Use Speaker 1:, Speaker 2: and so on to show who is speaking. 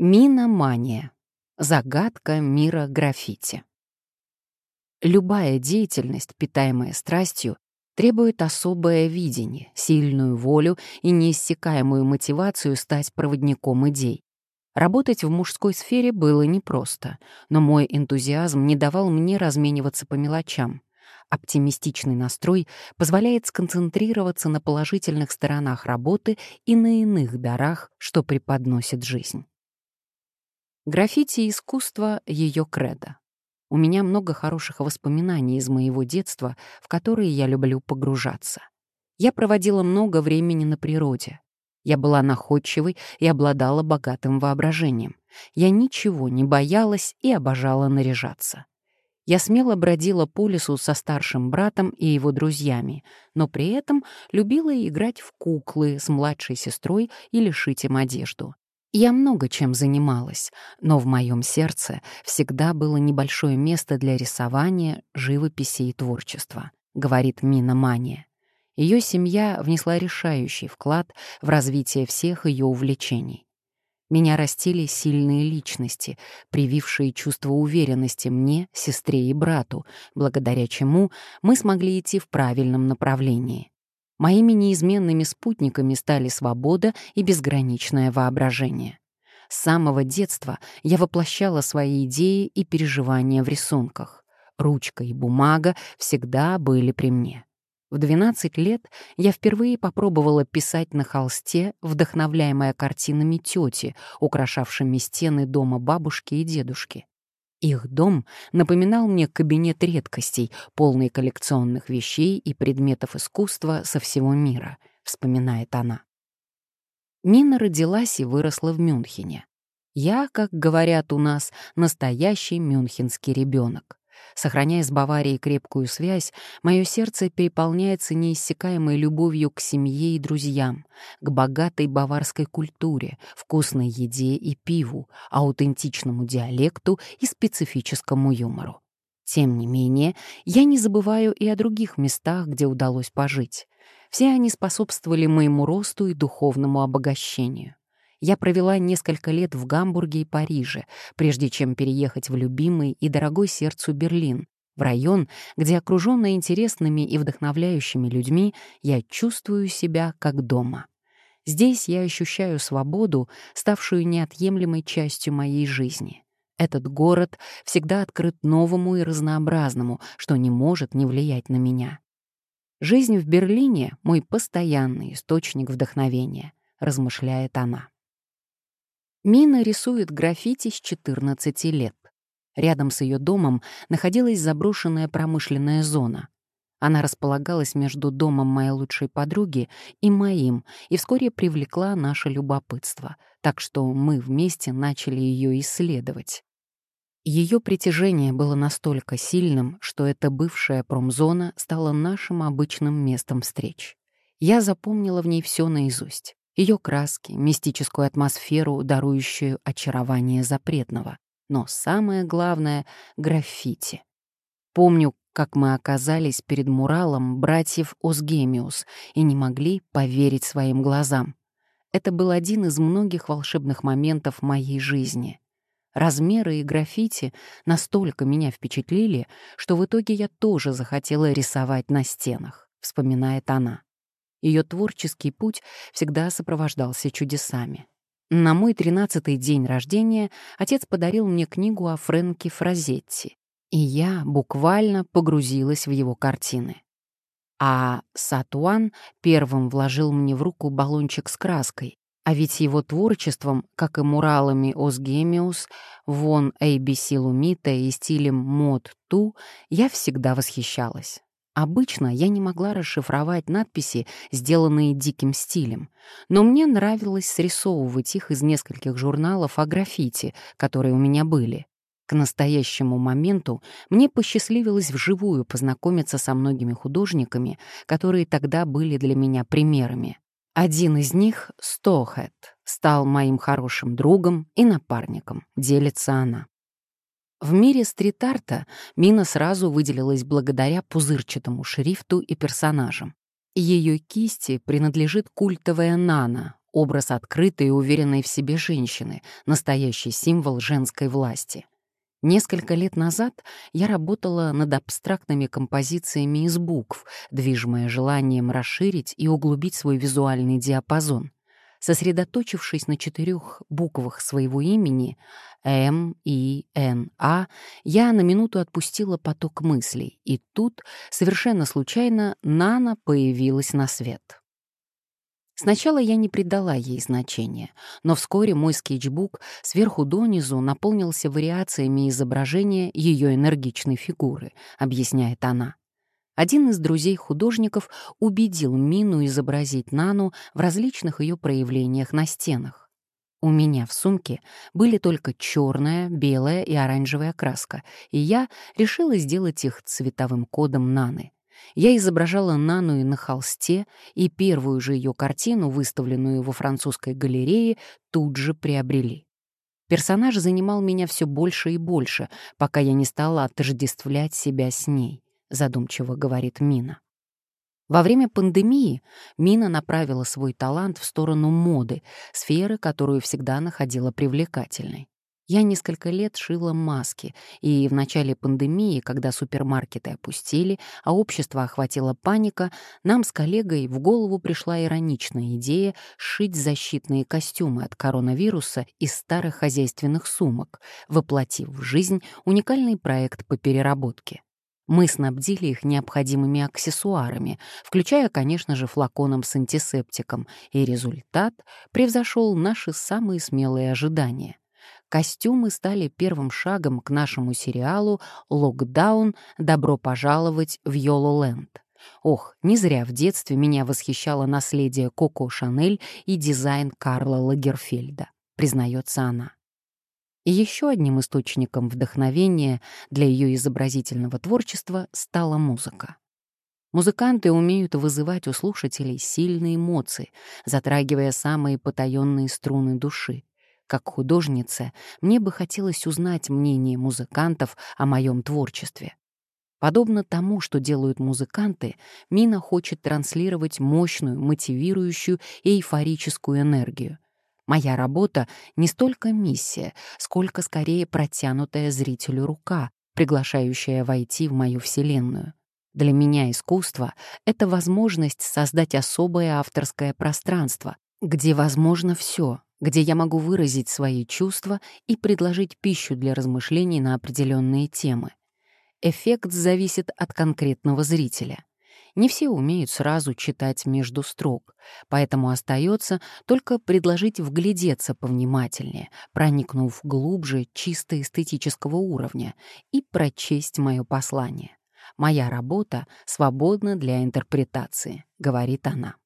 Speaker 1: Миномания. Загадка мира граффити. Любая деятельность, питаемая страстью, требует особое видение, сильную волю и неиссякаемую мотивацию стать проводником идей. Работать в мужской сфере было непросто, но мой энтузиазм не давал мне размениваться по мелочам. Оптимистичный настрой позволяет сконцентрироваться на положительных сторонах работы и на иных дарах, что преподносит жизнь. Граффити и искусство — ее кредо. У меня много хороших воспоминаний из моего детства, в которые я люблю погружаться. Я проводила много времени на природе. Я была находчивой и обладала богатым воображением. Я ничего не боялась и обожала наряжаться. Я смело бродила по лесу со старшим братом и его друзьями, но при этом любила играть в куклы с младшей сестрой и лишить им одежду. Я много чем занималась, но в моем сердце всегда было небольшое место для рисования, живописи и творчества, говорит Мина Мания. Ее семья внесла решающий вклад в развитие всех ее увлечений. Меня растили сильные личности, привившие чувство уверенности мне, сестре и брату, благодаря чему мы смогли идти в правильном направлении. Моими неизменными спутниками стали свобода и безграничное воображение. С самого детства я воплощала свои идеи и переживания в рисунках. Ручка и бумага всегда были при мне. В 12 лет я впервые попробовала писать на холсте, вдохновляемая картинами тети, украшавшими стены дома бабушки и дедушки. Их дом напоминал мне кабинет редкостей, полный коллекционных вещей и предметов искусства со всего мира, вспоминает она. Мина родилась и выросла в Мюнхене. Я, как говорят у нас, настоящий мюнхенский ребенок. Сохраняя с Баварией крепкую связь, мое сердце переполняется неиссякаемой любовью к семье и друзьям, к богатой баварской культуре, вкусной еде и пиву, аутентичному диалекту и специфическому юмору. Тем не менее, я не забываю и о других местах, где удалось пожить. Все они способствовали моему росту и духовному обогащению я провела несколько лет в Гамбурге и Париже, прежде чем переехать в любимый и дорогой сердцу Берлин, в район, где, окруженная интересными и вдохновляющими людьми, я чувствую себя как дома. Здесь я ощущаю свободу, ставшую неотъемлемой частью моей жизни. Этот город всегда открыт новому и разнообразному, что не может не влиять на меня. Жизнь в Берлине — мой постоянный источник вдохновения, размышляет она. Мина рисует граффити с 14 лет. Рядом с ее домом находилась заброшенная промышленная зона. Она располагалась между домом моей лучшей подруги и моим, и вскоре привлекла наше любопытство, так что мы вместе начали ее исследовать. Ее притяжение было настолько сильным, что эта бывшая промзона стала нашим обычным местом встреч. Я запомнила в ней все наизусть ее краски, мистическую атмосферу, дарующую очарование запретного. Но самое главное — граффити. Помню, как мы оказались перед муралом братьев Озгемиус и не могли поверить своим глазам. Это был один из многих волшебных моментов моей жизни — Размеры и граффити настолько меня впечатлили, что в итоге я тоже захотела рисовать на стенах», — вспоминает она. Ее творческий путь всегда сопровождался чудесами. На мой тринадцатый день рождения отец подарил мне книгу о Фрэнке Фразетти, и я буквально погрузилась в его картины. А Сатуан первым вложил мне в руку баллончик с краской, а ведь его творчеством, как и муралами Озгемиус, вон ABC Лумита и стилем мод Ту, я всегда восхищалась. Обычно я не могла расшифровать надписи, сделанные диким стилем, но мне нравилось срисовывать их из нескольких журналов о граффити, которые у меня были. К настоящему моменту мне посчастливилось вживую познакомиться со многими художниками, которые тогда были для меня примерами. Один из них, Стохет, стал моим хорошим другом и напарником, делится она. В мире стрит-арта Мина сразу выделилась благодаря пузырчатому шрифту и персонажам. Ее кисти принадлежит культовая Нана, образ открытой и уверенной в себе женщины, настоящий символ женской власти. Несколько лет назад я работала над абстрактными композициями из букв, движимая желанием расширить и углубить свой визуальный диапазон — сосредоточившись на четырех буквах своего имени М, И, Н, А, я на минуту отпустила поток мыслей, и тут, совершенно случайно, Нана появилась на свет. Сначала я не придала ей значения, но вскоре мой скетчбук сверху донизу наполнился вариациями изображения ее энергичной фигуры, объясняет она. Один из друзей-художников убедил Мину изобразить Нану в различных ее проявлениях на стенах. У меня в сумке были только черная, белая и оранжевая краска, и я решила сделать их цветовым кодом Наны. Я изображала Нану и на холсте, и первую же ее картину, выставленную во французской галерее, тут же приобрели. Персонаж занимал меня все больше и больше, пока я не стала отождествлять себя с ней задумчиво говорит Мина. Во время пандемии Мина направила свой талант в сторону моды, сферы, которую всегда находила привлекательной. Я несколько лет шила маски, и в начале пандемии, когда супермаркеты опустили, а общество охватила паника, нам с коллегой в голову пришла ироничная идея шить защитные костюмы от коронавируса из старых хозяйственных сумок, воплотив в жизнь уникальный проект по переработке. Мы снабдили их необходимыми аксессуарами, включая, конечно же, флаконом с антисептиком, и результат превзошел наши самые смелые ожидания. Костюмы стали первым шагом к нашему сериалу «Локдаун. Добро пожаловать в Йололенд». Ох, не зря в детстве меня восхищало наследие Коко Шанель и дизайн Карла Лагерфельда, признается она. И еще одним источником вдохновения для ее изобразительного творчества стала музыка. Музыканты умеют вызывать у слушателей сильные эмоции, затрагивая самые потаенные струны души. Как художница, мне бы хотелось узнать мнение музыкантов о моем творчестве. Подобно тому, что делают музыканты, Мина хочет транслировать мощную, мотивирующую и эйфорическую энергию — Моя работа — не столько миссия, сколько скорее протянутая зрителю рука, приглашающая войти в мою вселенную. Для меня искусство — это возможность создать особое авторское пространство, где возможно все, где я могу выразить свои чувства и предложить пищу для размышлений на определенные темы. Эффект зависит от конкретного зрителя. Не все умеют сразу читать между строк, поэтому остается только предложить вглядеться повнимательнее, проникнув глубже чисто эстетического уровня, и прочесть мое послание. «Моя работа свободна для интерпретации», — говорит она.